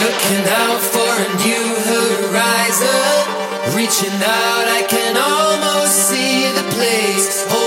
Looking out for a new horizon. Reaching out, I can almost see the place.